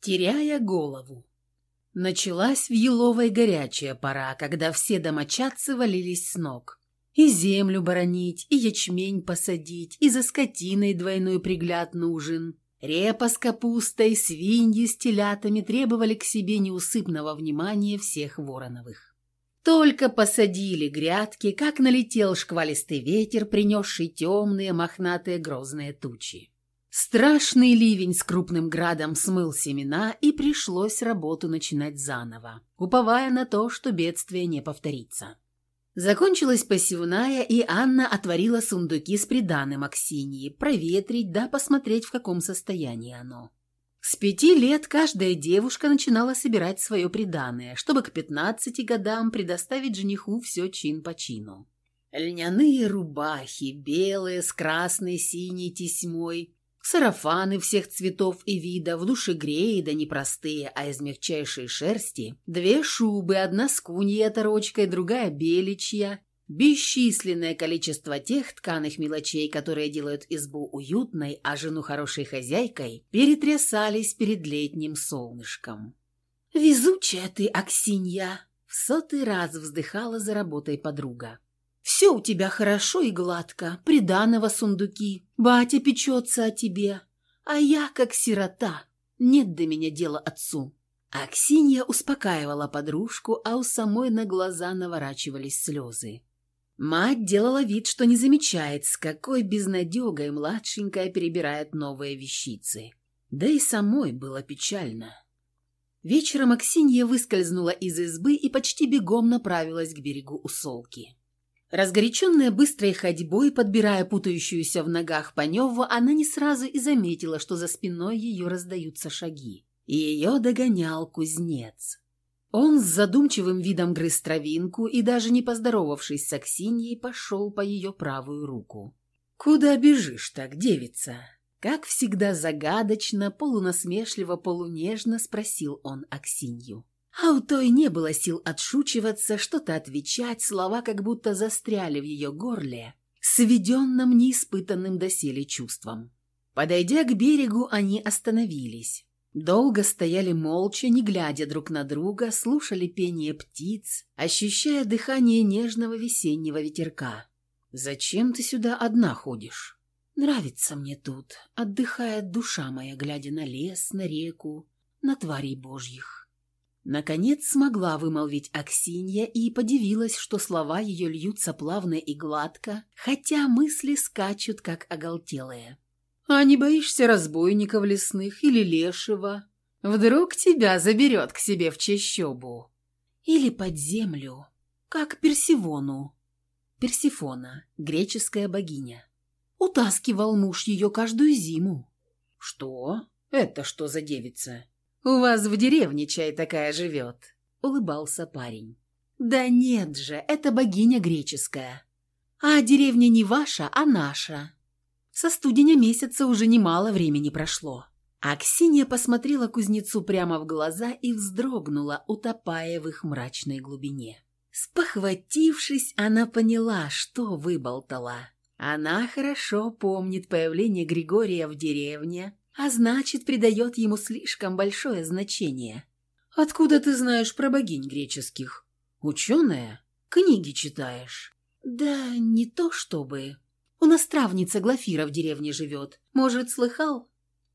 теряя голову. Началась в еловой горячая пора, когда все домочадцы валились с ног. И землю боронить, и ячмень посадить, и за скотиной двойной пригляд нужен. Репа с капустой, свиньи с телятами требовали к себе неусыпного внимания всех Вороновых. Только посадили грядки, как налетел шквалистый ветер, принесший темные мохнатые грозные тучи. Страшный ливень с крупным градом смыл семена, и пришлось работу начинать заново, уповая на то, что бедствие не повторится. Закончилась посевная, и Анна отворила сундуки с приданым Аксиньи, проветрить да посмотреть, в каком состоянии оно. С пяти лет каждая девушка начинала собирать свое приданое, чтобы к пятнадцати годам предоставить жениху все чин по чину. Льняные рубахи, белые, с красной, синей тесьмой, Сарафаны всех цветов и видов, душегреи, да не простые, а из мягчайшей шерсти, две шубы, одна с куньей оторочкой, другая беличья, бесчисленное количество тех тканых мелочей, которые делают избу уютной, а жену хорошей хозяйкой, перетрясались перед летним солнышком. «Везучая ты, Аксинья!» — в сотый раз вздыхала за работой подруга. Все у тебя хорошо и гладко, приданого сундуки, батя печется о тебе, а я, как сирота, нет до меня дела отцу». Аксинья успокаивала подружку, а у самой на глаза наворачивались слезы. Мать делала вид, что не замечает, с какой безнадегой младшенькая перебирает новые вещицы. Да и самой было печально. Вечером Аксинья выскользнула из избы и почти бегом направилась к берегу Усолки. Разгоряченная быстрой ходьбой, подбирая путающуюся в ногах Паневу, она не сразу и заметила, что за спиной ее раздаются шаги. Ее догонял кузнец. Он с задумчивым видом грыз травинку и, даже не поздоровавшись с Аксиньей, пошел по ее правую руку. «Куда бежишь так, девица?» Как всегда загадочно, полунасмешливо, полунежно спросил он Аксинью. А у той не было сил отшучиваться, что-то отвечать, слова как будто застряли в ее горле, сведенным неиспытанным доселе чувством. Подойдя к берегу, они остановились. Долго стояли молча, не глядя друг на друга, слушали пение птиц, ощущая дыхание нежного весеннего ветерка. «Зачем ты сюда одна ходишь?» «Нравится мне тут», — отдыхает душа моя, глядя на лес, на реку, на тварей божьих. Наконец смогла вымолвить Аксинья и подивилась, что слова ее льются плавно и гладко, хотя мысли скачут, как оголтелые. «А не боишься разбойников лесных или лешего? Вдруг тебя заберет к себе в чащобу? Или под землю, как Персифону?» Персифона, греческая богиня. Утаскивал муж ее каждую зиму. «Что? Это что за девица?» «У вас в деревне чай такая живет», — улыбался парень. «Да нет же, это богиня греческая. А деревня не ваша, а наша. Со студеня месяца уже немало времени прошло». А Ксения посмотрела кузнецу прямо в глаза и вздрогнула, утопая в их мрачной глубине. Спохватившись, она поняла, что выболтала. Она хорошо помнит появление Григория в деревне, а значит, придает ему слишком большое значение. «Откуда ты знаешь про богинь греческих? Ученая? Книги читаешь?» «Да не то чтобы. У нас травница Глафира в деревне живет. Может, слыхал?»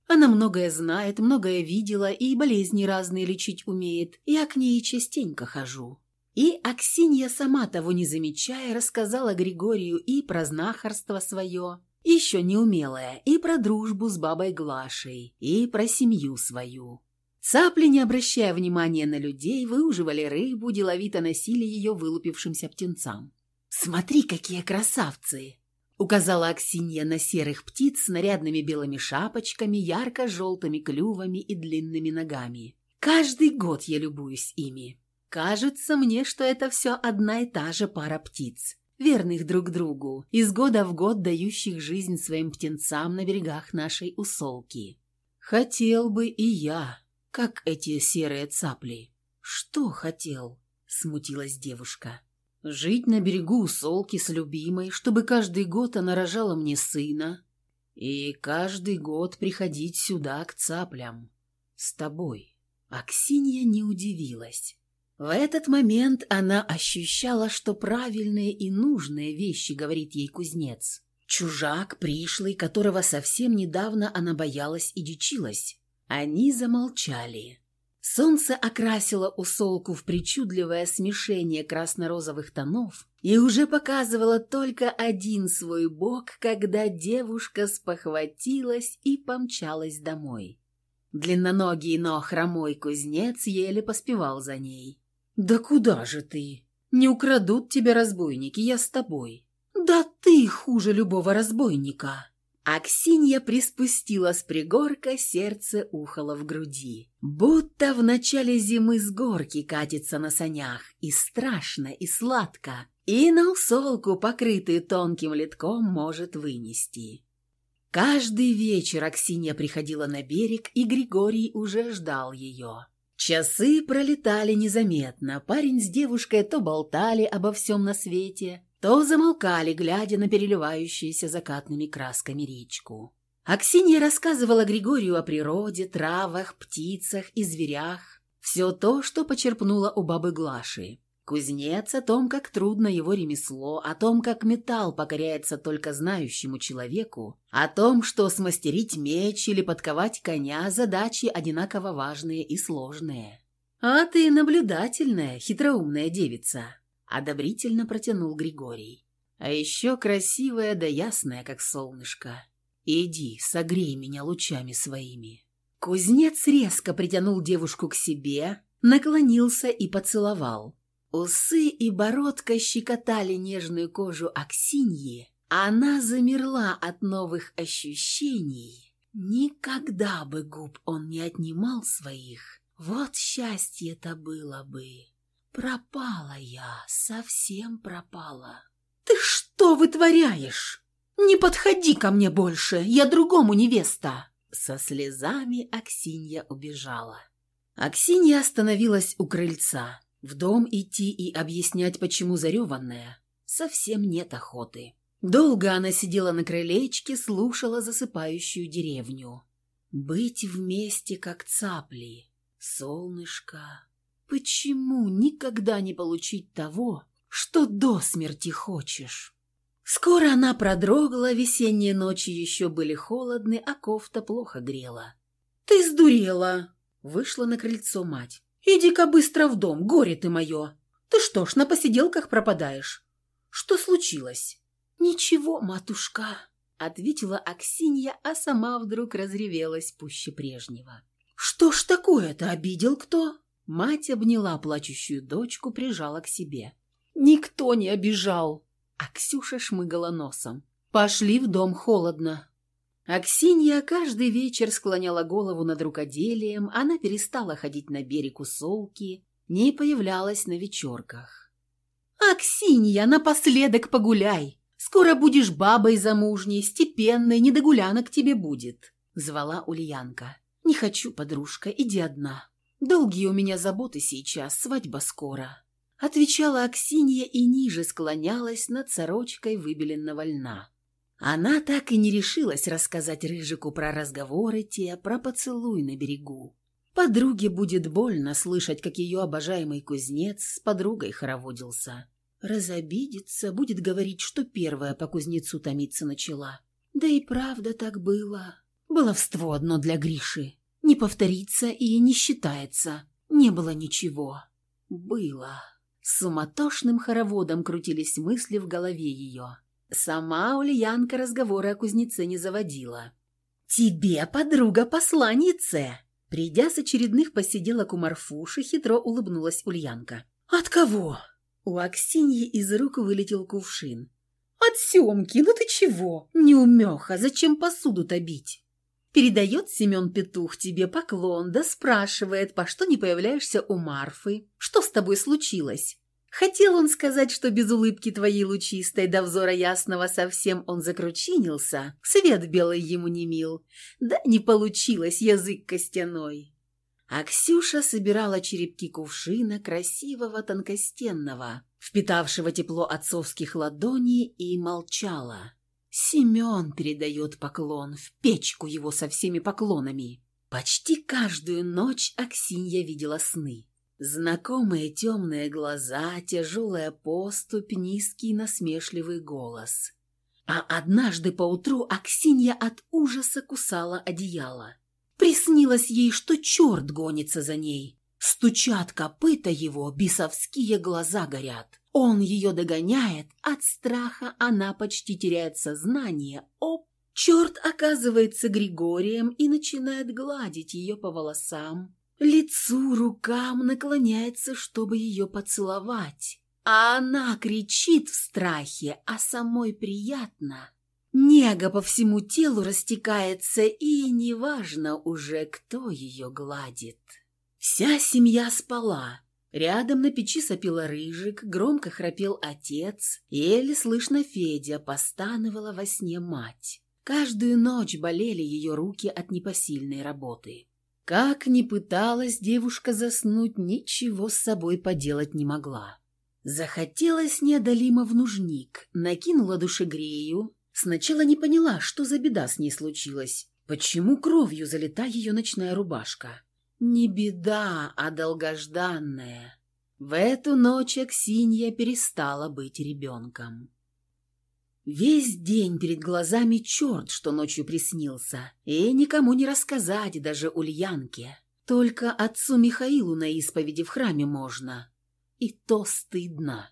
Она многое знает, многое видела и болезни разные лечить умеет. Я к ней частенько хожу. И Аксинья, сама того не замечая, рассказала Григорию и про знахарство свое, еще неумелая, и про дружбу с бабой Глашей, и про семью свою. Цапли, не обращая внимания на людей, выуживали рыбу, деловито носили ее вылупившимся птенцам. «Смотри, какие красавцы!» — указала Аксинья на серых птиц с нарядными белыми шапочками, ярко-желтыми клювами и длинными ногами. «Каждый год я любуюсь ими. Кажется мне, что это все одна и та же пара птиц верных друг другу, из года в год дающих жизнь своим птенцам на берегах нашей усолки. Хотел бы и я, как эти серые цапли. Что хотел? Смутилась девушка. Жить на берегу усолки с любимой, чтобы каждый год она рожала мне сына. И каждый год приходить сюда к цаплям. с тобой». Аксинья не удивилась. В этот момент она ощущала, что правильные и нужные вещи говорит ей кузнец. Чужак, пришлый, которого совсем недавно она боялась и дичилась. Они замолчали. Солнце окрасило усолку в причудливое смешение красно-розовых тонов и уже показывало только один свой бок, когда девушка спохватилась и помчалась домой. Длинноногий, но хромой кузнец еле поспевал за ней. «Да куда же ты? Не украдут тебя разбойники, я с тобой». «Да ты хуже любого разбойника!» Аксинья приспустила с пригорка, сердце ухало в груди. Будто в начале зимы с горки катится на санях, и страшно, и сладко, и на усолку, покрытую тонким литком, может вынести. Каждый вечер Аксинья приходила на берег, и Григорий уже ждал ее. Часы пролетали незаметно, парень с девушкой то болтали обо всем на свете, то замолкали, глядя на переливающуюся закатными красками речку. Аксинья рассказывала Григорию о природе, травах, птицах и зверях. Все то, что почерпнула у бабы Глаши. Кузнец о том, как трудно его ремесло, о том, как металл покоряется только знающему человеку, о том, что смастерить меч или подковать коня – задачи одинаково важные и сложные. «А ты наблюдательная, хитроумная девица», Одобрительно протянул Григорий. А еще красивая да ясная, как солнышко. Иди, согрей меня лучами своими. Кузнец резко притянул девушку к себе, наклонился и поцеловал. Усы и бородка щекотали нежную кожу Аксиньи, а она замерла от новых ощущений. Никогда бы губ он не отнимал своих. Вот счастье-то было бы. Пропала я, совсем пропала. Ты что вытворяешь? Не подходи ко мне больше, я другому невеста. Со слезами Аксинья убежала. Аксинья остановилась у крыльца. В дом идти и объяснять, почему зареванная, совсем нет охоты. Долго она сидела на крылечке, слушала засыпающую деревню. Быть вместе, как цапли. Солнышко, Почему никогда не получить того, что до смерти хочешь? Скоро она продрогла, весенние ночи еще были холодны, а кофта плохо грела. «Ты сдурела!» — вышла на крыльцо мать. «Иди-ка быстро в дом, горе ты мое! Ты что ж, на посиделках пропадаешь? Что случилось?» «Ничего, матушка», — ответила Аксинья, а сама вдруг разревелась пуще прежнего. «Что ж такое-то, обидел кто?» Мать обняла плачущую дочку, прижала к себе. «Никто не обижал!» А Ксюша шмыгала носом. «Пошли в дом холодно!» Аксинья каждый вечер склоняла голову над рукоделием, она перестала ходить на берег у Солки, не появлялась на вечерках. «Аксинья, напоследок погуляй! Скоро будешь бабой замужней, степенной, гулянок тебе будет!» — звала Ульянка. «Не хочу, подружка, иди одна». Долгие у меня заботы сейчас, свадьба скоро. Отвечала Аксинья и ниже склонялась над сорочкой выбеленного льна. Она так и не решилась рассказать Рыжику про разговоры те, про поцелуй на берегу. Подруге будет больно слышать, как ее обожаемый кузнец с подругой хороводился. Разобидится, будет говорить, что первая по кузнецу томиться начала. Да и правда так было. Баловство одно для Гриши. Не повторится и не считается. Не было ничего. Было. Суматошным хороводом крутились мысли в голове ее. Сама Ульянка разговоры о кузнеце не заводила. «Тебе, подруга, посланнице!» Придя с очередных посиделок у Марфуши, хитро улыбнулась Ульянка. «От кого?» У Аксиньи из рук вылетел кувшин. «От Семки, ну ты чего? Неумеха, зачем посуду-то бить?» Передает Семен Петух тебе поклон, да спрашивает, по что не появляешься у Марфы. Что с тобой случилось? Хотел он сказать, что без улыбки твоей лучистой до взора ясного совсем он закручинился, свет белый ему не мил. Да не получилось, язык костяной. А Ксюша собирала черепки кувшина красивого тонкостенного, впитавшего тепло отцовских ладоней, и молчала. Семен передает поклон, в печку его со всеми поклонами. Почти каждую ночь Аксинья видела сны. Знакомые темные глаза, тяжелая поступь, низкий насмешливый голос. А однажды поутру Аксинья от ужаса кусала одеяло. Приснилось ей, что черт гонится за ней. Стучат копыта его, бесовские глаза горят. Он ее догоняет, от страха она почти теряет сознание. Оп! Черт оказывается Григорием и начинает гладить ее по волосам. Лицу, рукам наклоняется, чтобы ее поцеловать. А она кричит в страхе, а самой приятно. Нега по всему телу растекается, и неважно уже, кто ее гладит. Вся семья спала. Рядом на печи сопила рыжик, громко храпел отец, еле слышно Федя, постановала во сне мать. Каждую ночь болели ее руки от непосильной работы. Как ни пыталась девушка заснуть, ничего с собой поделать не могла. Захотелось неодолимо в нужник, накинула душегрею. Сначала не поняла, что за беда с ней случилась. Почему кровью залита ее ночная рубашка? Не беда, а долгожданная. В эту ночь Аксинья перестала быть ребенком. Весь день перед глазами черт, что ночью приснился, и никому не рассказать, даже Ульянке. Только отцу Михаилу на исповеди в храме можно. И то стыдно.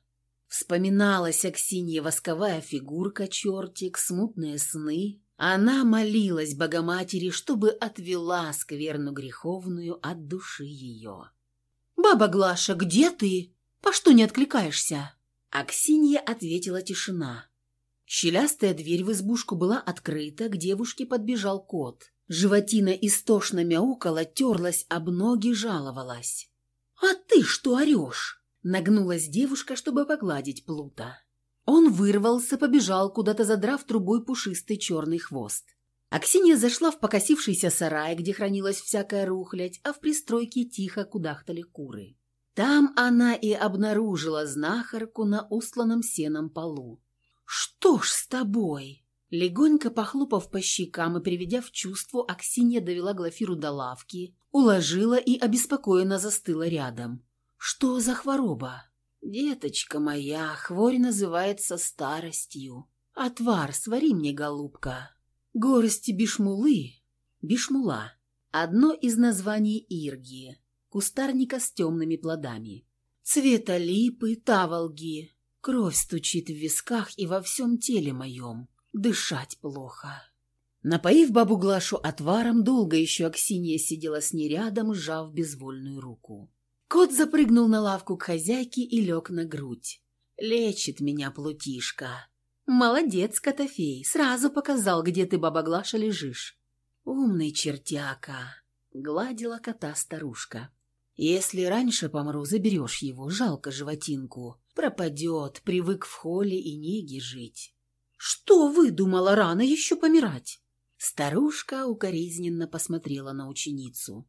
Вспоминалась Аксинья восковая фигурка чертик, смутные сны. Она молилась Богоматери, чтобы отвела скверну греховную от души ее. «Баба Глаша, где ты? По что не откликаешься?» Аксинья ответила тишина. Щелястая дверь в избушку была открыта, к девушке подбежал кот. Животина истошно мяукала, терлась об ноги, жаловалась. «А ты что орешь?» Нагнулась девушка, чтобы погладить плута. Он вырвался, побежал куда-то, задрав трубой пушистый черный хвост. Аксинья зашла в покосившийся сарай, где хранилась всякая рухлядь, а в пристройке тихо кудахтали куры. Там она и обнаружила знахарку на устланном сеном полу. «Что ж с тобой?» Легонько похлопав по щекам и приведя в чувство, Аксинья довела Глафиру до лавки, уложила и обеспокоенно застыла рядом. «Что за хвороба?» «Деточка моя, хворь называется старостью. Отвар свари мне, голубка. Горсти бишмулы». Бишмула – одно из названий ирги, кустарника с темными плодами. Цвета липы, таволги, Кровь стучит в висках и во всем теле моем. Дышать плохо. Напоив бабу Глашу отваром, долго еще Аксинья сидела с ней рядом, сжав безвольную руку. Кот запрыгнул на лавку к хозяйке и лег на грудь. «Лечит меня плутишка». «Молодец, Котофей, сразу показал, где ты, баба Глаша, лежишь». «Умный чертяка», — гладила кота старушка. «Если раньше помру, заберешь его, жалко животинку. Пропадет, привык в холле и неги жить. Что выдумала рано еще помирать? Старушка укоризненно посмотрела на ученицу.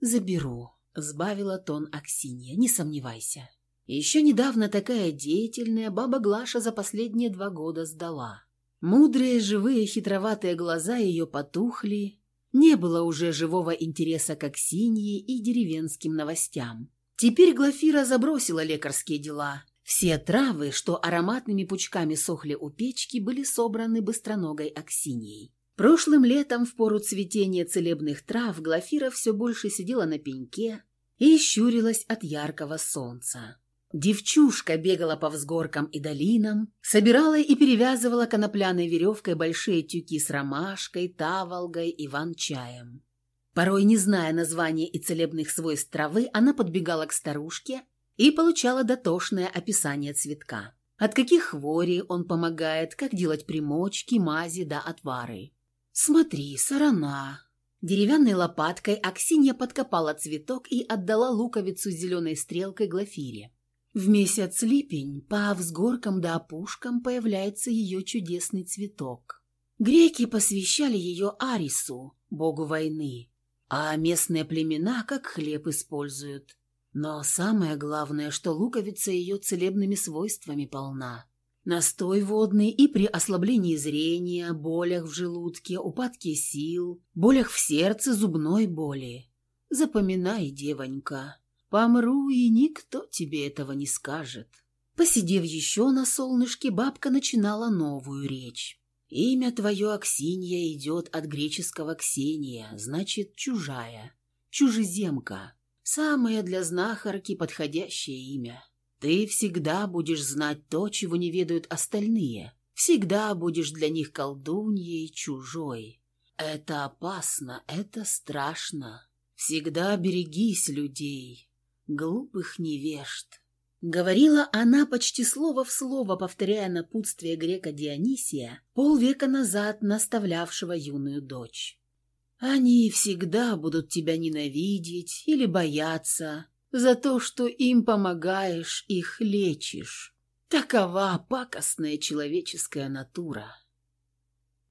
«Заберу», — сбавила тон Аксинья, — «не сомневайся». Еще недавно такая деятельная баба Глаша за последние два года сдала. Мудрые, живые, хитроватые глаза ее потухли. Не было уже живого интереса к Аксинье и деревенским новостям. Теперь Глафира забросила лекарские дела все травы, что ароматными пучками сохли у печки, были собраны быстроногой Аксиньей. Прошлым летом, в пору цветения целебных трав, Глафира все больше сидела на пеньке и щурилась от яркого солнца. Девчушка бегала по взгоркам и долинам, собирала и перевязывала конопляной веревкой большие тюки с ромашкой, таволгой, иван-чаем. Порой, не зная названия и целебных свойств травы, она подбегала к старушке и получала дотошное описание цветка. От каких хворей он помогает, как делать примочки, мази да отвары. «Смотри, сарана!» Деревянной лопаткой Аксинья подкопала цветок и отдала луковицу с зеленой стрелкой Глафире. В месяц липень по взгоркам да опушкам появляется ее чудесный цветок. Греки посвящали ее Арису, богу войны, а местные племена как хлеб используют. Но самое главное, что луковица ее целебными свойствами полна. Настой водный и при ослаблении зрения, болях в желудке, упадке сил, болях в сердце, зубной боли. Запоминай, девонька, помру, и никто тебе этого не скажет. Посидев еще на солнышке, бабка начинала новую речь. Имя твое, Аксинья, идет от греческого «Ксения», значит «чужая», «чужеземка». Самое для знахарки подходящее имя. Ты всегда будешь знать то, чего не ведают остальные. Всегда будешь для них колдуньей чужой. Это опасно, это страшно. Всегда берегись людей, глупых невежд. Говорила она почти слово в слово, повторяя напутствие грека Дионисия, полвека назад наставлявшего юную дочь. «Они всегда будут тебя ненавидеть или бояться за то, что им помогаешь, их лечишь. Такова пакостная человеческая натура».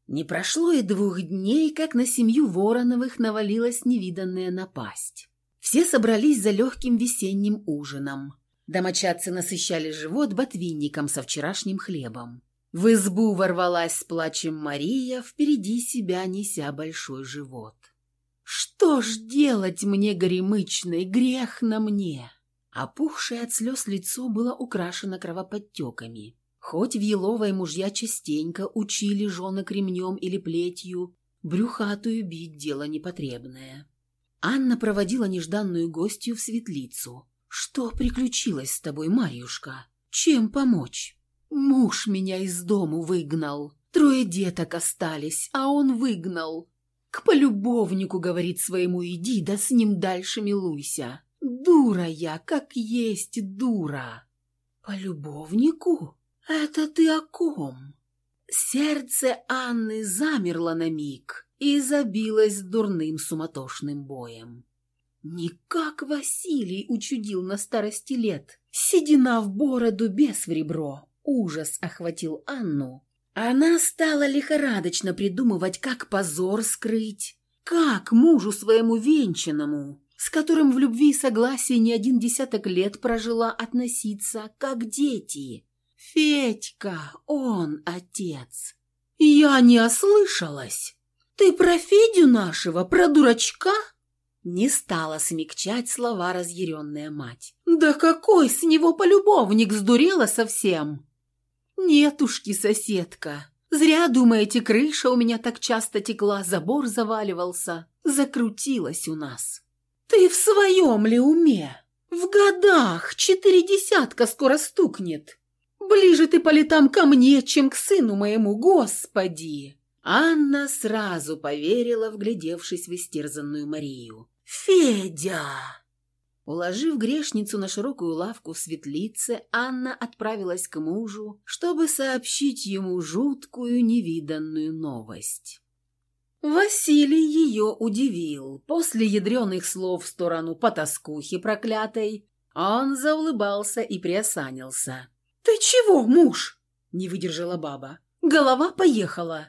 Не прошло и двух дней, как на семью Вороновых навалилась невиданная напасть. Все собрались за легким весенним ужином – Домочадцы насыщали живот ботвинником со вчерашним хлебом. В избу ворвалась с плачем Мария, впереди себя неся большой живот. «Что ж делать мне, горемычной, грех на мне!» Опухшее от слез лицо было украшено кровоподтеками. Хоть в Еловой мужья частенько учили жены кремнем или плетью, брюхатую бить дело непотребное. Анна проводила нежданную гостью в светлицу. «Что приключилось с тобой, Марьюшка? Чем помочь?» «Муж меня из дому выгнал. Трое деток остались, а он выгнал. К полюбовнику, говорит своему, иди, да с ним дальше милуйся. Дура я, как есть дура». «Полюбовнику? Это ты о ком?» Сердце Анны замерло на миг и забилось дурным суматошным боем. Никак Василий учудил на старости лет. Седина в бороду, без в ребро. Ужас охватил Анну. Она стала лихорадочно придумывать, как позор скрыть, как мужу своему венчанному, с которым в любви и согласии не один десяток лет прожила, относиться как дети. Федька, он отец. Я не ослышалась. Ты про Федю нашего, про дурачка? Не стала смягчать слова разъяренная мать. «Да какой с него полюбовник сдурела совсем!» «Нетушки, соседка, зря, думаете, крыша у меня так часто текла, забор заваливался, закрутилась у нас». «Ты в своем ли уме? В годах четыре десятка скоро стукнет. Ближе ты по летам ко мне, чем к сыну моему, господи!» Анна сразу поверила, вглядевшись в истерзанную Марию. «Федя!» Уложив грешницу на широкую лавку в светлице, Анна отправилась к мужу, чтобы сообщить ему жуткую невиданную новость. Василий ее удивил. После ядреных слов в сторону потаскухи проклятой он заулыбался и приосанился. «Ты чего, муж?» — не выдержала баба. «Голова поехала».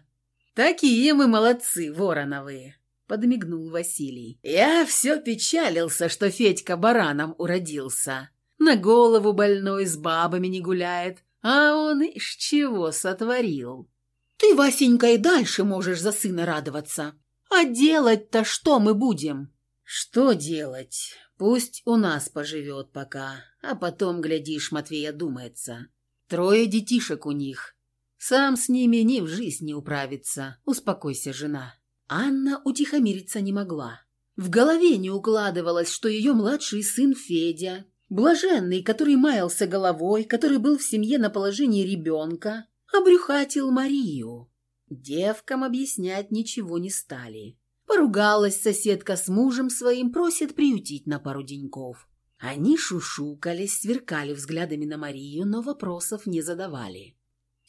«Такие мы молодцы, вороновые!» Подмигнул Василий. «Я все печалился, что Федька бараном уродился. На голову больной с бабами не гуляет, а он из чего сотворил». «Ты, Васенька, и дальше можешь за сына радоваться. А делать-то что мы будем?» «Что делать? Пусть у нас поживет пока, а потом, глядишь, Матвей одумается. Трое детишек у них. Сам с ними ни в жизнь не управится. Успокойся, жена». Анна утихомириться не могла. В голове не укладывалось, что ее младший сын Федя, блаженный, который маялся головой, который был в семье на положении ребенка, обрюхатил Марию. Девкам объяснять ничего не стали. Поругалась соседка с мужем своим, просит приютить на пару деньков. Они шушукались, сверкали взглядами на Марию, но вопросов не задавали.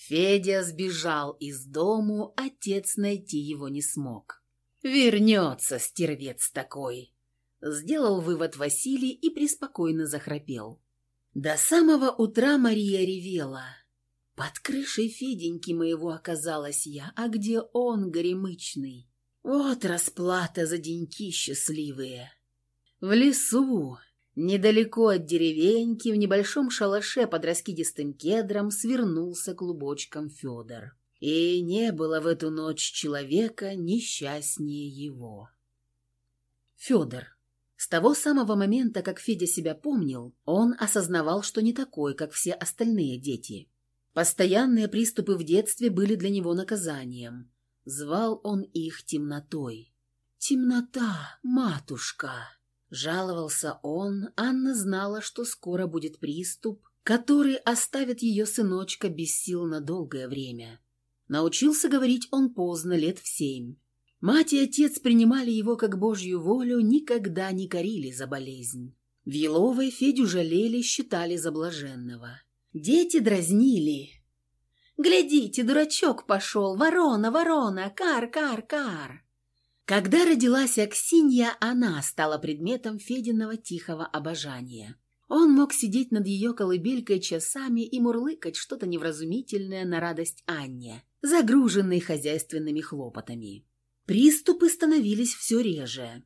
Федя сбежал из дому, отец найти его не смог. «Вернется, стервец такой!» Сделал вывод Василий и преспокойно захрапел. До самого утра Мария ревела. Под крышей Феденьки моего оказалась я, а где он, горемычный? Вот расплата за деньки счастливые. В лесу, Недалеко от деревеньки, в небольшом шалаше под раскидистым кедром, свернулся клубочком Федор. И не было в эту ночь человека несчастнее его. Федор. С того самого момента, как Федя себя помнил, он осознавал, что не такой, как все остальные дети. Постоянные приступы в детстве были для него наказанием. Звал он их темнотой. «Темнота, матушка!» Жаловался он, Анна знала, что скоро будет приступ, который оставит ее сыночка без сил на долгое время. Научился говорить он поздно, лет в семь. Мать и отец принимали его как божью волю, никогда не корили за болезнь. В Еловой Федю жалели, считали за блаженного. Дети дразнили. «Глядите, дурачок пошел! Ворона, ворона! Кар, кар, кар!» Когда родилась Аксинья, она стала предметом Фединого тихого обожания. Он мог сидеть над ее колыбелькой часами и мурлыкать что-то невразумительное на радость Анне, загруженной хозяйственными хлопотами. Приступы становились все реже.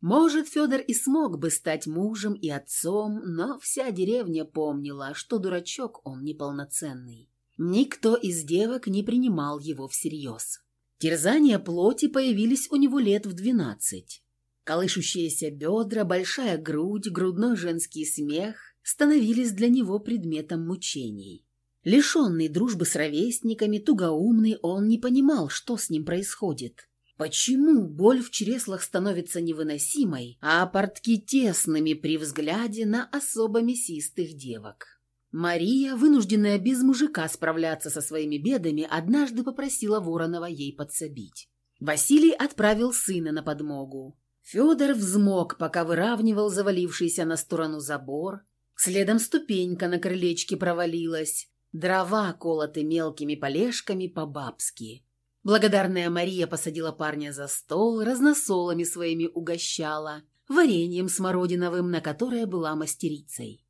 Может, Федор и смог бы стать мужем и отцом, но вся деревня помнила, что дурачок он неполноценный. Никто из девок не принимал его всерьез. Терзания плоти появились у него лет в двенадцать. Колышущиеся бедра, большая грудь, грудной женский смех становились для него предметом мучений. Лишенный дружбы с ровесниками, тугоумный, он не понимал, что с ним происходит. Почему боль в чреслах становится невыносимой, а портки тесными при взгляде на особо мясистых девок? Мария, вынужденная без мужика справляться со своими бедами, однажды попросила Воронова ей подсобить. Василий отправил сына на подмогу. Федор взмок, пока выравнивал завалившийся на сторону забор. Следом ступенька на крылечке провалилась. Дрова колоты мелкими полежками по-бабски. Благодарная Мария посадила парня за стол, разносолами своими угощала, вареньем смородиновым, на которое была мастерицей.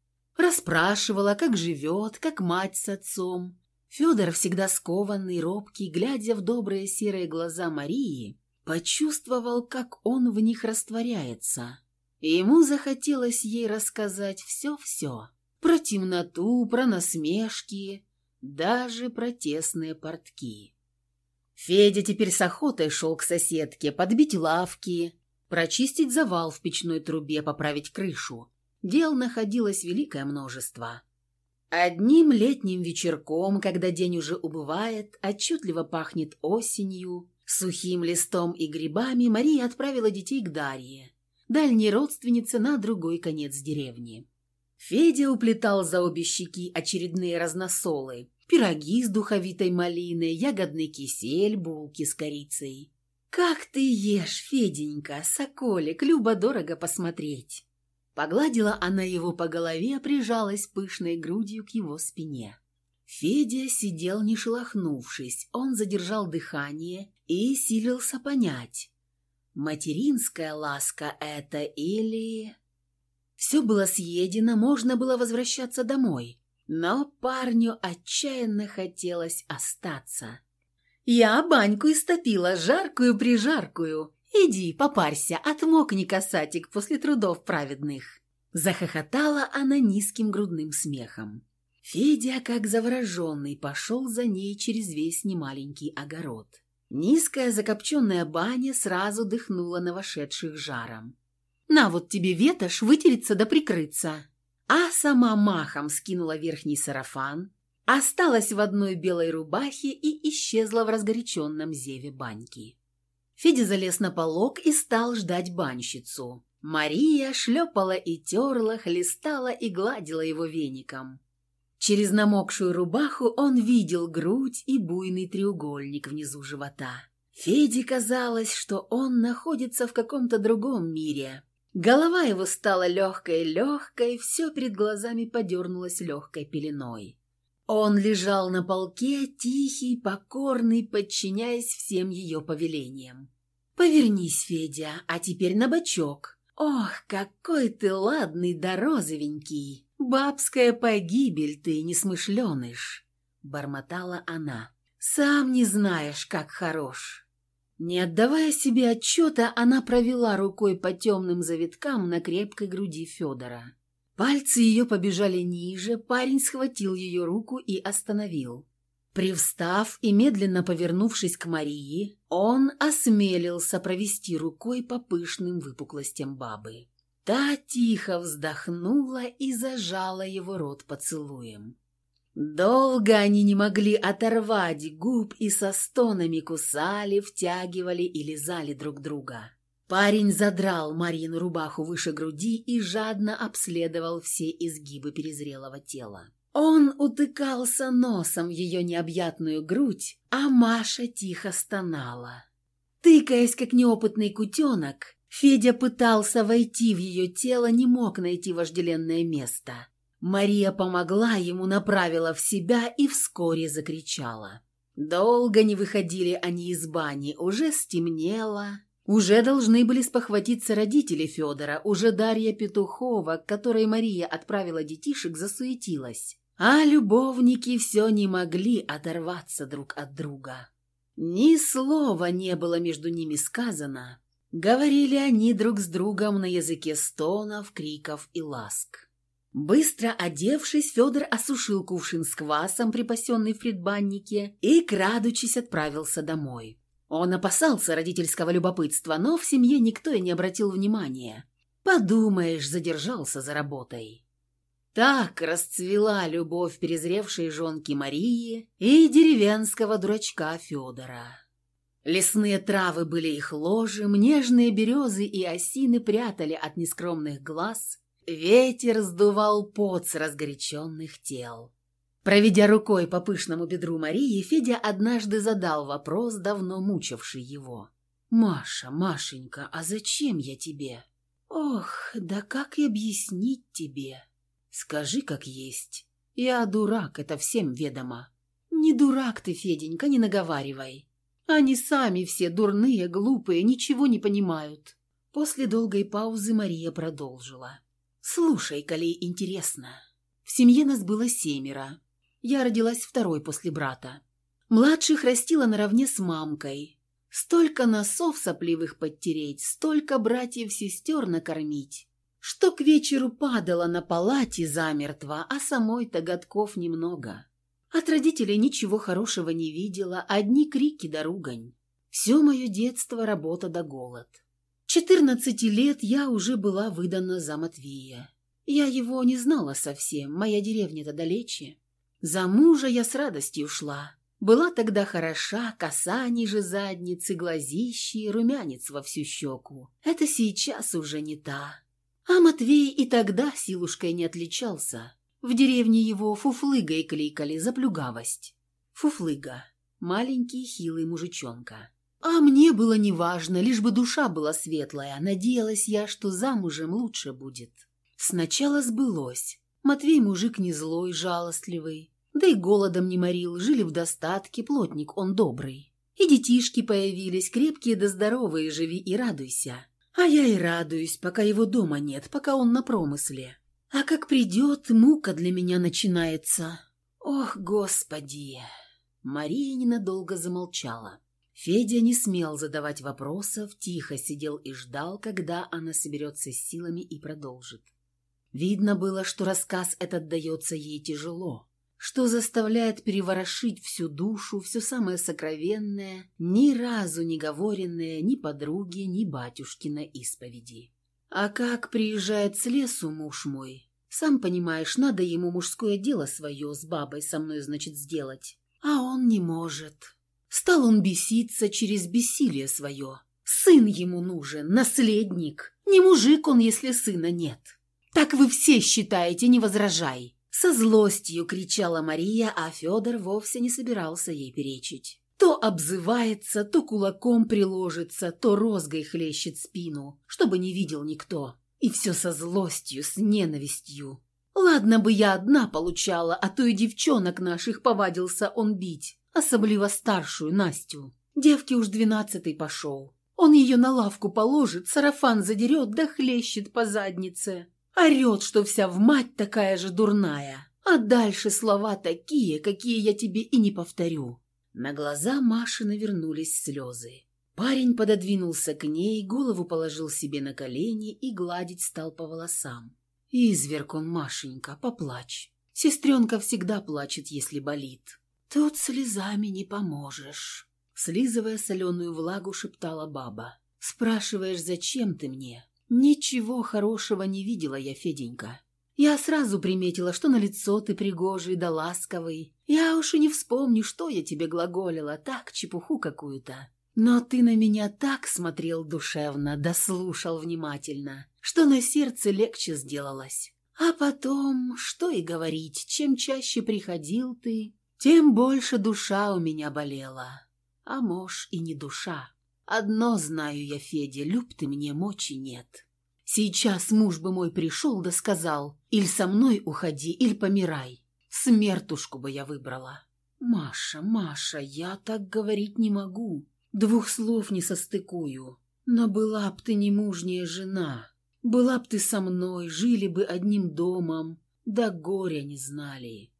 Расспрашивала, как живет, как мать с отцом. Федор, всегда скованный, робкий, глядя в добрые серые глаза Марии, почувствовал, как он в них растворяется. Ему захотелось ей рассказать все-все. Про темноту, про насмешки, даже про тесные портки. Федя теперь с охотой шел к соседке подбить лавки, прочистить завал в печной трубе, поправить крышу. Дел находилось великое множество. Одним летним вечерком, когда день уже убывает, отчетливо пахнет осенью, сухим листом и грибами, Мария отправила детей к Дарье, дальней родственнице на другой конец деревни. Федя уплетал за обе щеки очередные разносолы, пироги с духовитой малиной, ягодный кисель, булки с корицей. «Как ты ешь, Феденька, соколик, любо-дорого посмотреть!» Погладила она его по голове, прижалась пышной грудью к его спине. Федя сидел не шелохнувшись, он задержал дыхание и силился понять, материнская ласка это или... Все было съедено, можно было возвращаться домой, но парню отчаянно хотелось остаться. «Я баньку истопила, жаркую-прижаркую», «Иди, попарься, отмокни, касатик, после трудов праведных!» Захохотала она низким грудным смехом. Федя, как завороженный, пошел за ней через весь немаленький огород. Низкая закопченная баня сразу дыхнула на вошедших жаром. «На вот тебе ветошь, вытереться да прикрыться!» А сама махом скинула верхний сарафан, осталась в одной белой рубахе и исчезла в разгоряченном зеве баньки. Федя залез на полок и стал ждать банщицу. Мария шлепала и терла, хлестала и гладила его веником. Через намокшую рубаху он видел грудь и буйный треугольник внизу живота. Феде казалось, что он находится в каком-то другом мире. Голова его стала легкой-легкой, все перед глазами подернулось легкой пеленой. Он лежал на полке, тихий, покорный, подчиняясь всем ее повелениям. «Повернись, Федя, а теперь на бочок. Ох, какой ты ладный да розовенький! Бабская погибель ты, несмышленыш!» Бормотала она. «Сам не знаешь, как хорош!» Не отдавая себе отчета, она провела рукой по темным завиткам на крепкой груди Федора. Пальцы ее побежали ниже, парень схватил ее руку и остановил. Привстав и медленно повернувшись к Марии, он осмелился провести рукой по пышным выпуклостям бабы. Та тихо вздохнула и зажала его рот поцелуем. Долго они не могли оторвать губ и со стонами кусали, втягивали и лизали друг друга. Парень задрал Марину рубаху выше груди и жадно обследовал все изгибы перезрелого тела. Он утыкался носом в ее необъятную грудь, а Маша тихо стонала. Тыкаясь, как неопытный кутенок, Федя пытался войти в ее тело, не мог найти вожделенное место. Мария помогла ему, направила в себя и вскоре закричала. Долго не выходили они из бани, уже стемнело. Уже должны были спохватиться родители Федора, уже Дарья Петухова, к которой Мария отправила детишек, засуетилась. А любовники все не могли оторваться друг от друга. Ни слова не было между ними сказано. Говорили они друг с другом на языке стонов, криков и ласк. Быстро одевшись, Федор осушил кувшин с квасом, припасенный в предбаннике, и, крадучись, отправился домой. Он опасался родительского любопытства, но в семье никто и не обратил внимания. Подумаешь, задержался за работой. Так расцвела любовь перезревшей жонки Марии и деревенского дурачка Федора. Лесные травы были их ложем, нежные березы и осины прятали от нескромных глаз, ветер сдувал пот с разгоряченных тел. Проведя рукой по пышному бедру Марии, Федя однажды задал вопрос, давно мучивший его. «Маша, Машенька, а зачем я тебе?» «Ох, да как и объяснить тебе?» Скажи, как есть. Я дурак, это всем ведомо. Не дурак ты, Феденька, не наговаривай. Они сами все дурные, глупые, ничего не понимают. После долгой паузы Мария продолжила. Слушай, коли интересно. В семье нас было семеро. Я родилась второй после брата. Младших растила наравне с мамкой. Столько носов сопливых подтереть, столько братьев-сестер накормить что к вечеру падала на палате замертво, а самой-то годков немного. От родителей ничего хорошего не видела, одни крики да ругань. Все мое детство работа да голод. Четырнадцати лет я уже была выдана за Матвея. Я его не знала совсем, моя деревня-то далече. За мужа я с радостью шла. Была тогда хороша, коса ниже задницы, глазищи, румянец во всю щеку. Это сейчас уже не та. А Матвей и тогда силушкой не отличался. В деревне его фуфлыгой кликали за плюгавость. Фуфлыга. Маленький хилый мужичонка. А мне было неважно, лишь бы душа была светлая. Надеялась я, что замужем лучше будет. Сначала сбылось. Матвей мужик не злой, жалостливый. Да и голодом не морил, жили в достатке, плотник он добрый. И детишки появились, крепкие да здоровые, живи и радуйся. А я и радуюсь, пока его дома нет, пока он на промысле. А как придет, мука для меня начинается. Ох, господи!» Мария ненадолго замолчала. Федя не смел задавать вопросов, тихо сидел и ждал, когда она соберется с силами и продолжит. Видно было, что рассказ этот дается ей тяжело что заставляет переворошить всю душу, все самое сокровенное, ни разу не говоренное ни подруги, ни батюшкина исповеди. А как приезжает с лесу муж мой, сам понимаешь, надо ему мужское дело свое с бабой со мной, значит, сделать. А он не может. Стал он беситься через бессилие свое. Сын ему нужен, наследник. Не мужик он, если сына нет. Так вы все считаете, не возражай. Со злостью кричала Мария, а Федор вовсе не собирался ей перечить. То обзывается, то кулаком приложится, то розгой хлещет спину, чтобы не видел никто. И все со злостью, с ненавистью. Ладно бы я одна получала, а то и девчонок наших повадился он бить, особливо старшую Настю. Девке уж двенадцатый пошел. Он ее на лавку положит, сарафан задерет да хлещет по заднице. Орет, что вся в мать такая же дурная. А дальше слова такие, какие я тебе и не повторю. На глаза Маши навернулись слезы. Парень пододвинулся к ней, голову положил себе на колени и гладить стал по волосам. «Изверг он, Машенька, поплачь. Сестренка всегда плачет, если болит. Тут слезами не поможешь». Слизывая соленую влагу, шептала баба. «Спрашиваешь, зачем ты мне?» «Ничего хорошего не видела я, Феденька. Я сразу приметила, что на лицо ты пригожий да ласковый. Я уж и не вспомню, что я тебе глаголила, так, чепуху какую-то. Но ты на меня так смотрел душевно, да слушал внимательно, что на сердце легче сделалось. А потом, что и говорить, чем чаще приходил ты, тем больше душа у меня болела. А мож и не душа. Одно знаю я, Федя, люб ты мне, мочи нет. Сейчас муж бы мой пришел да сказал, «Иль со мной уходи, иль помирай». Смертушку бы я выбрала. Маша, Маша, я так говорить не могу. Двух слов не состыкую. Но была б ты не мужняя жена. Была б ты со мной, жили бы одним домом, да горя не знали.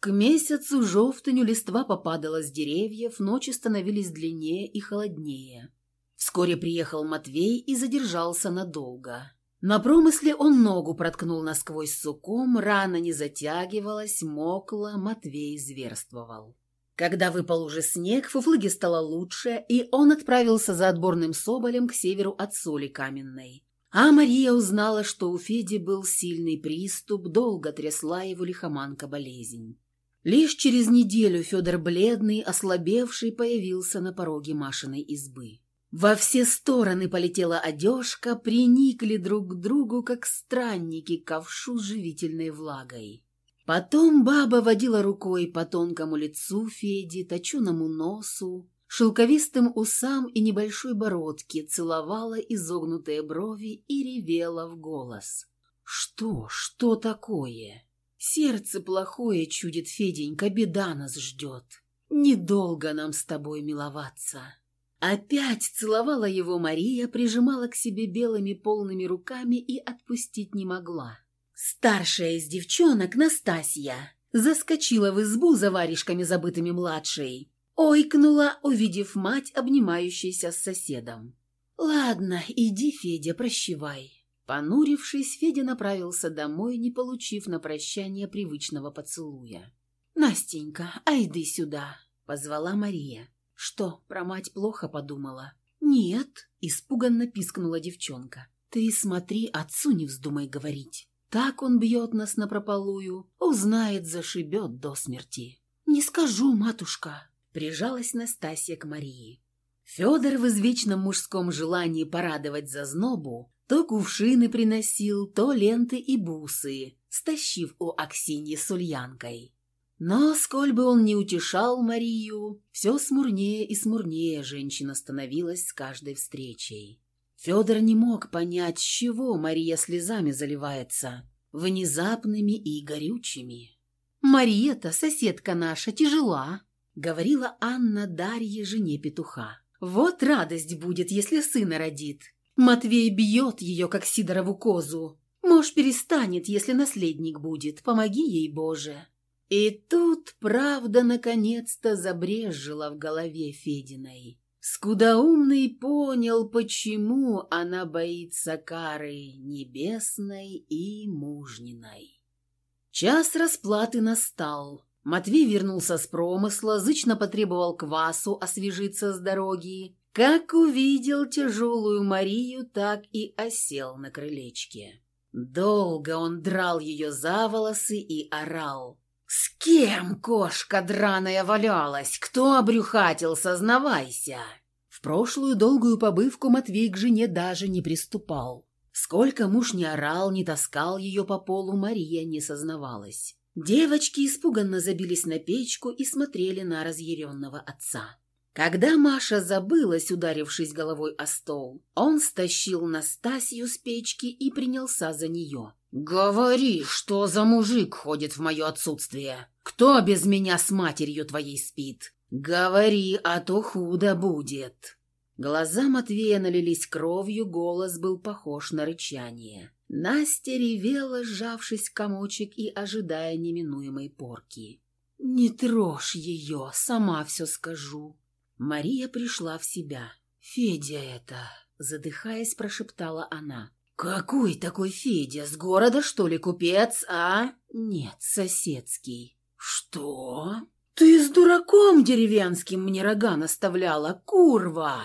К месяцу жовтыню листва попадала с деревьев, ночи становились длиннее и холоднее. Вскоре приехал Матвей и задержался надолго. На промысле он ногу проткнул насквозь суком, рана не затягивалась, мокла, Матвей зверствовал. Когда выпал уже снег, Фуфлыге стало лучше, и он отправился за отборным соболем к северу от соли каменной. А Мария узнала, что у Феди был сильный приступ, долго трясла его лихоманка-болезнь. Лишь через неделю Федор бледный, ослабевший, появился на пороге Машиной избы. Во все стороны полетела одежка, приникли друг к другу, как странники к ковшу живительной влагой. Потом баба водила рукой по тонкому лицу Феди, точеному носу, шелковистым усам и небольшой бородке, целовала изогнутые брови и ревела в голос. «Что? Что такое?» «Сердце плохое чудит, Феденька, беда нас ждет. Недолго нам с тобой миловаться». Опять целовала его Мария, прижимала к себе белыми полными руками и отпустить не могла. Старшая из девчонок, Настасья, заскочила в избу за варежками, забытыми младшей. Ойкнула, увидев мать, обнимающейся с соседом. «Ладно, иди, Федя, прощевай». Понурившись, Федя направился домой, не получив на прощание привычного поцелуя. «Настенька, а иди сюда», — позвала Мария. «Что, про мать плохо подумала?» «Нет», — испуганно пискнула девчонка. «Ты смотри, отцу не вздумай говорить. Так он бьет нас напропалую, узнает, зашибет до смерти». «Не скажу, матушка», — прижалась Настасья к Марии. Федор в извечном мужском желании порадовать за знобу то кувшины приносил, то ленты и бусы, стащив у Аксиньи с ульянкой. Но, сколь бы он ни утешал Марию, все смурнее и смурнее женщина становилась с каждой встречей. Федор не мог понять, с чего Мария слезами заливается, внезапными и горючими. «Мария-то, соседка наша, тяжела», — говорила Анна Дарье, жене петуха. «Вот радость будет, если сына родит. Матвей бьет ее, как Сидорову козу. Муж перестанет, если наследник будет. Помоги ей, Боже». И тут правда наконец-то забрежила в голове Фединой. Скудоумный понял, почему она боится кары небесной и мужниной. Час расплаты настал. Матвей вернулся с промысла, зычно потребовал квасу освежиться с дороги. Как увидел тяжелую Марию, так и осел на крылечке. Долго он драл ее за волосы и орал. «С кем кошка драная валялась? Кто обрюхатил, сознавайся!» В прошлую долгую побывку Матвей к жене даже не приступал. Сколько муж не орал, не таскал ее по полу, Мария не сознавалась. Девочки испуганно забились на печку и смотрели на разъяренного отца. Когда Маша забылась, ударившись головой о стол, он стащил Настасью с печки и принялся за нее. «Говори, что за мужик ходит в мое отсутствие? Кто без меня с матерью твоей спит? Говори, а то худо будет!» Глаза Матвея налились кровью, голос был похож на рычание. Настя ревела, сжавшись в комочек и ожидая неминуемой порки. «Не трожь ее, сама все скажу». Мария пришла в себя. «Федя это!» — задыхаясь, прошептала она. «Какой такой Федя? С города, что ли, купец, а?» «Нет, соседский». «Что?» «Ты с дураком деревенским мне рога наставляла, курва!»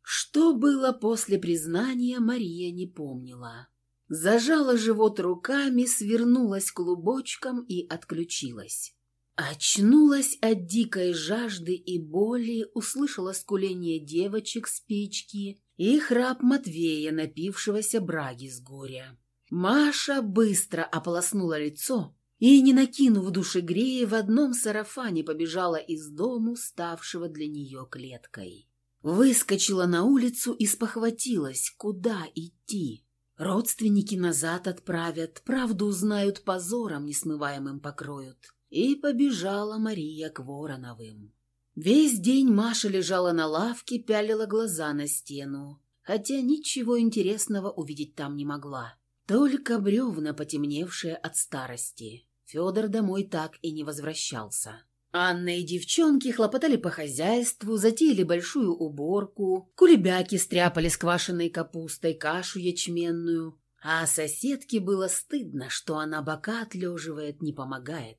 Что было после признания, Мария не помнила. Зажала живот руками, свернулась клубочком и отключилась. Очнулась от дикой жажды и боли, услышала скуление девочек с печки и храп Матвея, напившегося браги с горя. Маша быстро ополоснула лицо и, не накинув душегрея, в одном сарафане побежала из дому, ставшего для нее клеткой. Выскочила на улицу и спохватилась, куда идти. Родственники назад отправят, правду узнают позором несмываемым покроют и побежала Мария к Вороновым. Весь день Маша лежала на лавке, пялила глаза на стену, хотя ничего интересного увидеть там не могла. Только бревна, потемневшие от старости. Федор домой так и не возвращался. Анна и девчонки хлопотали по хозяйству, затеяли большую уборку, кулебяки стряпали с квашеной капустой, кашу ячменную, а соседке было стыдно, что она бока отлеживает, не помогает.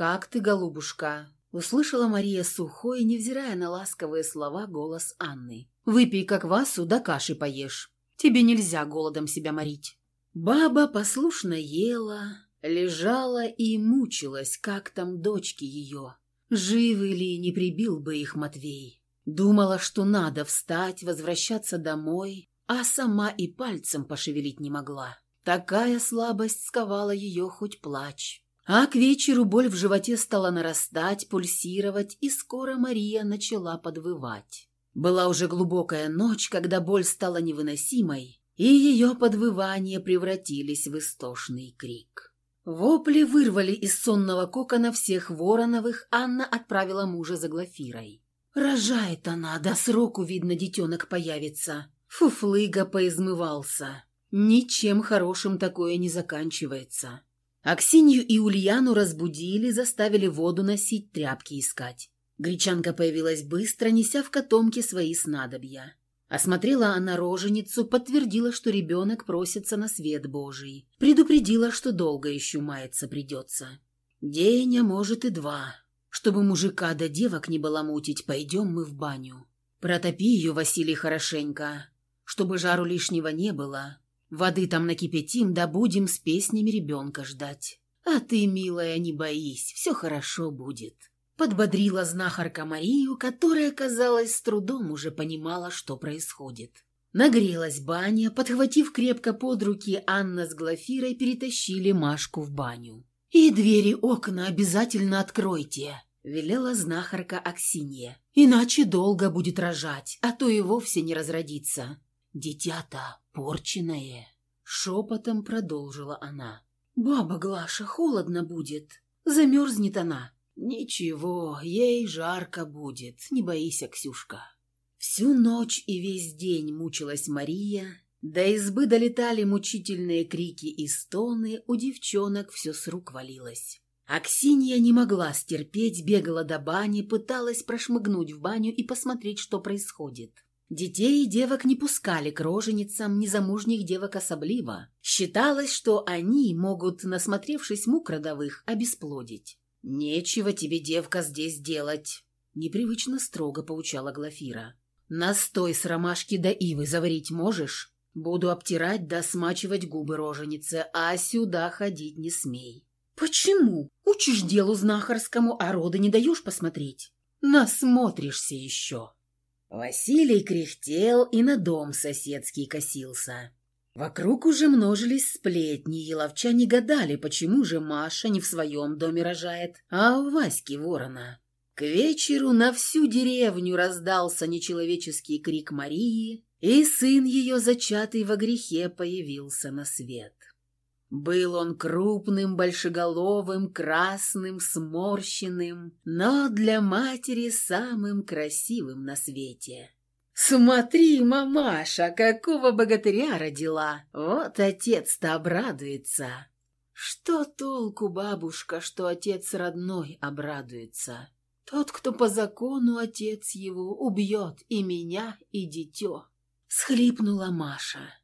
«Как ты, голубушка?» — услышала Мария сухой, невзирая на ласковые слова, голос Анны. «Выпей как васу, да каши поешь. Тебе нельзя голодом себя морить». Баба послушно ела, лежала и мучилась, как там дочки ее. Живы ли не прибил бы их Матвей? Думала, что надо встать, возвращаться домой, а сама и пальцем пошевелить не могла. Такая слабость сковала ее хоть плачь. А к вечеру боль в животе стала нарастать, пульсировать, и скоро Мария начала подвывать. Была уже глубокая ночь, когда боль стала невыносимой, и ее подвывания превратились в истошный крик. Вопли вырвали из сонного кокона всех Вороновых, Анна отправила мужа за Глафирой. «Рожает она, до сроку, видно, детенок появится». Фуфлыга поизмывался. Ничем хорошим такое не заканчивается. Аксинью и Ульяну разбудили, заставили воду носить, тряпки искать. Гречанка появилась быстро, неся в котомке свои снадобья. Осмотрела она роженицу, подтвердила, что ребенок просится на свет Божий. Предупредила, что долго еще маяться придется. День, а может и два. Чтобы мужика до девок не баламутить, пойдем мы в баню. Протопи ее, Василий, хорошенько, чтобы жару лишнего не было. Воды там накипятим, да будем с песнями ребенка ждать. А ты, милая, не боись, все хорошо будет». Подбодрила знахарка Марию, которая, казалось, с трудом уже понимала, что происходит. Нагрелась баня, подхватив крепко под руки, Анна с Глафирой перетащили Машку в баню. «И двери окна обязательно откройте», — велела знахарка Аксинья. «Иначе долго будет рожать, а то и вовсе не разродится. Дитя-то порченное!» Шепотом продолжила она. «Баба Глаша, холодно будет. Замерзнет она». «Ничего, ей жарко будет, не бойся, Ксюшка». Всю ночь и весь день мучилась Мария, до избы долетали мучительные крики и стоны, у девчонок все с рук валилось. Аксинья не могла стерпеть, бегала до бани, пыталась прошмыгнуть в баню и посмотреть, что происходит. Детей и девок не пускали к роженицам, незамужних девок особливо. Считалось, что они могут, насмотревшись мук родовых, обесплодить. «Нечего тебе, девка, здесь делать», — непривычно строго поучала Глафира. «Настой с ромашки до ивы заварить можешь? Буду обтирать да смачивать губы роженице, а сюда ходить не смей». «Почему? Учишь делу знахарскому, а роды не даешь посмотреть?» «Насмотришься еще». Василий кряхтел и на дом соседский косился. Вокруг уже множились сплетни, и ловчане гадали, почему же Маша не в своем доме рожает, а у Васьки ворона. К вечеру на всю деревню раздался нечеловеческий крик Марии, и сын ее, зачатый во грехе, появился на свет. Был он крупным, большеголовым, красным, сморщенным, но для матери самым красивым на свете. «Смотри, мамаша, какого богатыря родила! Вот отец-то обрадуется!» «Что толку, бабушка, что отец родной обрадуется? Тот, кто по закону отец его, убьет и меня, и дитё. Схлипнула Маша.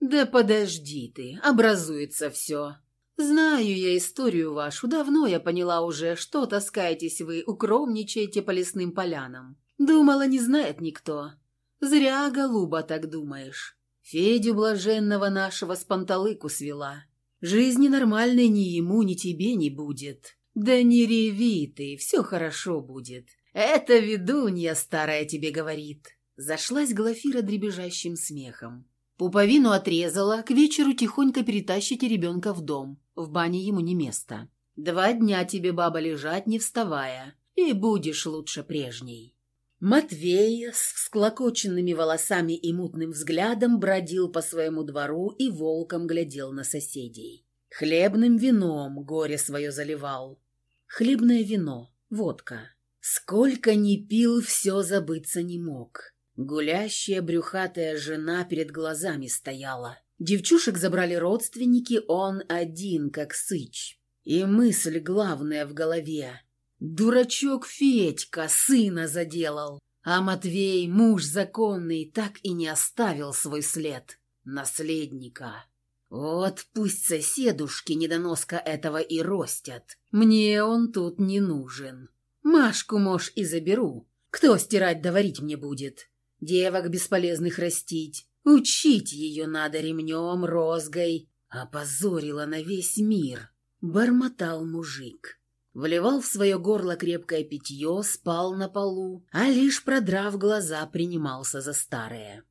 Да подожди ты, образуется все. Знаю я историю вашу, давно я поняла уже, что таскаетесь вы, укромничаете по лесным полянам. Думала, не знает никто. Зря, голуба, так думаешь. Федю блаженного нашего с панталыку свела. Жизни нормальной ни ему, ни тебе не будет. Да не реви ты, все хорошо будет. Это ведунья старая тебе говорит. Зашлась Глафира дребезжащим смехом. Пуповину отрезала, к вечеру тихонько перетащите ребенка в дом. В бане ему не место. Два дня тебе, баба, лежать, не вставая, и будешь лучше прежней. Матвей с всклокоченными волосами и мутным взглядом бродил по своему двору и волком глядел на соседей. Хлебным вином горе свое заливал. Хлебное вино, водка. Сколько ни пил, все забыться не мог. Гулящая брюхатая жена перед глазами стояла. Девчушек забрали родственники, он один, как сыч. И мысль главная в голове. Дурачок Федька сына заделал, а Матвей, муж законный, так и не оставил свой след. Наследника. Вот пусть соседушки недоноска этого и ростят. Мне он тут не нужен. Машку, мож, и заберу. Кто стирать да мне будет? Девок бесполезных растить. Учить ее надо ремнем, розгой. Опозорила на весь мир. Бормотал мужик. Вливал в свое горло крепкое питье, спал на полу, а лишь продрав глаза, принимался за старое.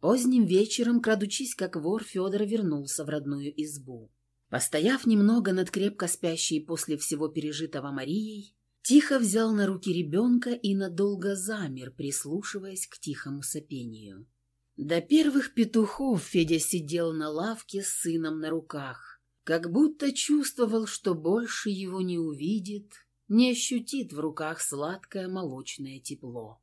Поздним вечером, крадучись как вор, Федор вернулся в родную избу. Постояв немного над крепко спящей после всего пережитого Марией, Тихо взял на руки ребенка и надолго замер, прислушиваясь к тихому сопению. До первых петухов Федя сидел на лавке с сыном на руках, как будто чувствовал, что больше его не увидит, не ощутит в руках сладкое молочное тепло.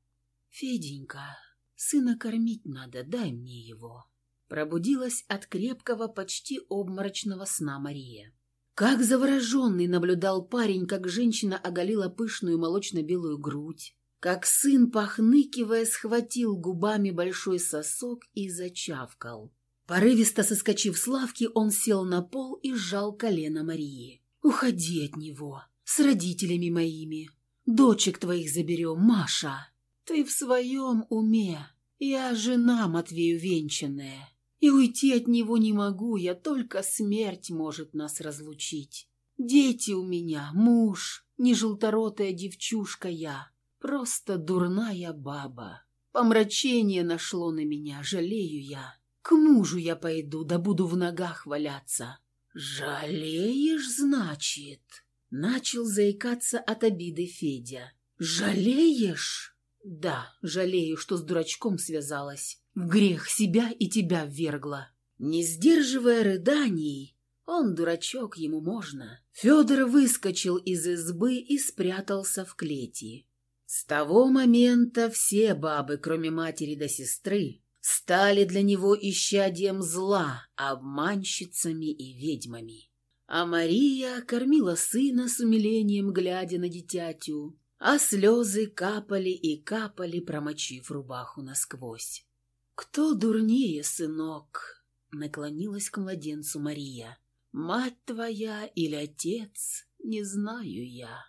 «Феденька, сына кормить надо, дай мне его». Пробудилась от крепкого, почти обморочного сна Мария. Как завороженный наблюдал парень, как женщина оголила пышную молочно-белую грудь, как сын, похныкивая, схватил губами большой сосок и зачавкал. Порывисто соскочив с лавки, он сел на пол и сжал колено Марии. «Уходи от него, с родителями моими. Дочек твоих заберем, Маша. Ты в своем уме. Я жена Матвею венчанная. И уйти от него не могу я, только смерть может нас разлучить. Дети у меня, муж, не желторотая девчушка я, просто дурная баба. Помрачение нашло на меня, жалею я. К мужу я пойду, да буду в ногах валяться. Жалеешь, значит? Начал заикаться от обиды Федя. Жалеешь? Да, жалею, что с дурачком связалась. В грех себя и тебя ввергла. Не сдерживая рыданий, он дурачок, ему можно. Федор выскочил из избы и спрятался в клети. С того момента все бабы, кроме матери до сестры, стали для него исчадием зла, обманщицами и ведьмами. А Мария кормила сына с умилением, глядя на дитятю, а слезы капали и капали, промочив рубаху насквозь. «Кто дурнее, сынок?» — наклонилась к младенцу Мария. «Мать твоя или отец? Не знаю я».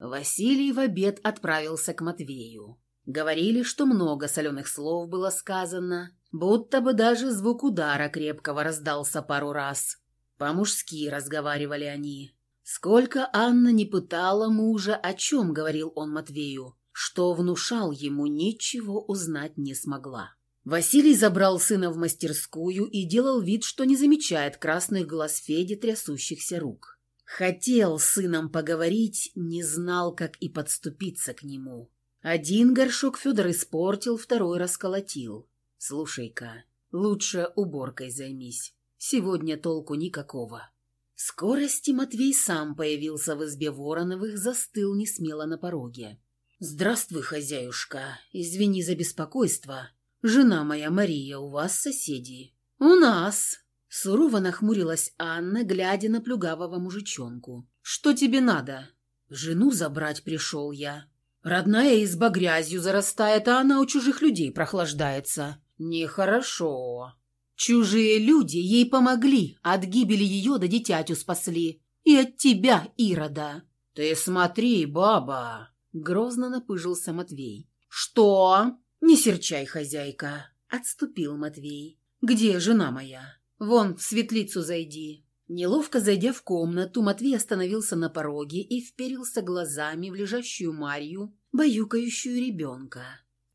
Василий в обед отправился к Матвею. Говорили, что много соленых слов было сказано, будто бы даже звук удара крепкого раздался пару раз. По-мужски разговаривали они. Сколько Анна не пытала мужа, о чем говорил он Матвею, что внушал ему, ничего узнать не смогла. Василий забрал сына в мастерскую и делал вид, что не замечает красных глаз Феди, трясущихся рук. Хотел с сыном поговорить, не знал, как и подступиться к нему. Один горшок Федор испортил, второй расколотил. «Слушай-ка, лучше уборкой займись. Сегодня толку никакого». В скорости Матвей сам появился в избе Вороновых, застыл несмело на пороге. «Здравствуй, хозяюшка. Извини за беспокойство. «Жена моя Мария, у вас соседи?» «У нас!» Сурово нахмурилась Анна, глядя на плюгавого мужичонку. «Что тебе надо?» «Жену забрать пришел я». Родная изба грязью зарастает, а она у чужих людей прохлаждается. Нехорошо. Чужие люди ей помогли, от гибели ее до дитятю спасли. И от тебя, Ирода. Ты смотри, баба, грозно напыжился Матвей. Что? Не серчай, хозяйка, отступил Матвей. Где жена моя? Вон, в светлицу зайди. Неловко зайдя в комнату, Матвей остановился на пороге и вперился глазами в лежащую Марью, баюкающую ребенка.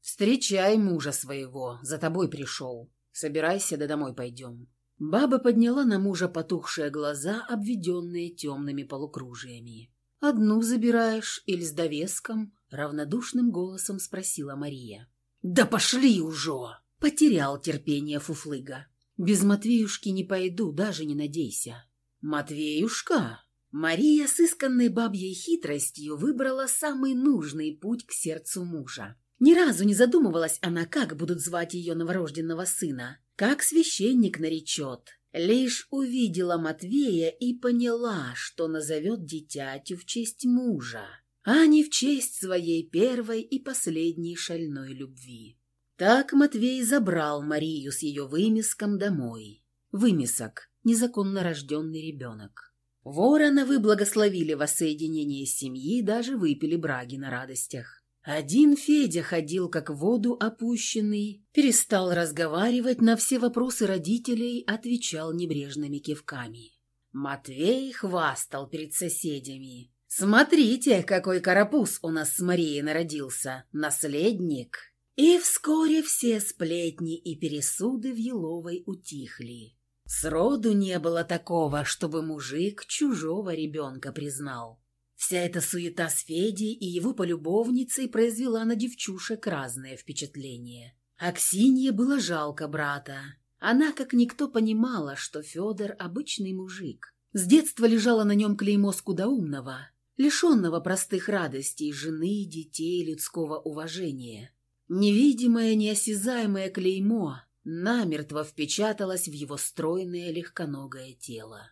«Встречай мужа своего, за тобой пришел. Собирайся, да домой пойдем». Баба подняла на мужа потухшие глаза, обведенные темными полукружиями. «Одну забираешь или с довеском?» — равнодушным голосом спросила Мария. «Да пошли уже!» — потерял терпение Фуфлыга. «Без Матвеюшки не пойду, даже не надейся». «Матвеюшка?» Мария с исканной бабьей хитростью выбрала самый нужный путь к сердцу мужа. Ни разу не задумывалась она, как будут звать ее новорожденного сына, как священник наречет. Лишь увидела Матвея и поняла, что назовет дитятю в честь мужа, а не в честь своей первой и последней шальной любви. Так Матвей забрал Марию с ее вымеском домой. Вымесок – незаконно рожденный ребенок. Вороновы благословили воссоединение семьи, даже выпили браги на радостях. Один Федя ходил как в воду опущенный, перестал разговаривать, на все вопросы родителей отвечал небрежными кивками. Матвей хвастал перед соседями. «Смотрите, какой карапуз у нас с Марией народился! Наследник!» И вскоре все сплетни и пересуды в Еловой утихли. Сроду не было такого, чтобы мужик чужого ребенка признал. Вся эта суета с Федей и его полюбовницей произвела на девчушек разное впечатление. Аксинье было жалко брата. Она, как никто, понимала, что Федор – обычный мужик. С детства лежало на нем клеймо скудоумного, лишенного простых радостей жены, детей, людского уважения. Невидимое, неосязаемое клеймо намертво впечаталось в его стройное легконогое тело.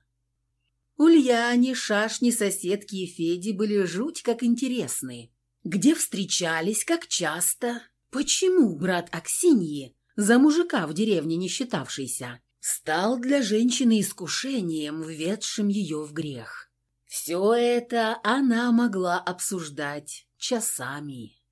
Ульяне, Шашни, соседки и Феди были жуть как интересны. Где встречались, как часто? Почему брат Аксиньи, за мужика в деревне не считавшийся, стал для женщины искушением, введшим ее в грех? Все это она могла обсуждать часами.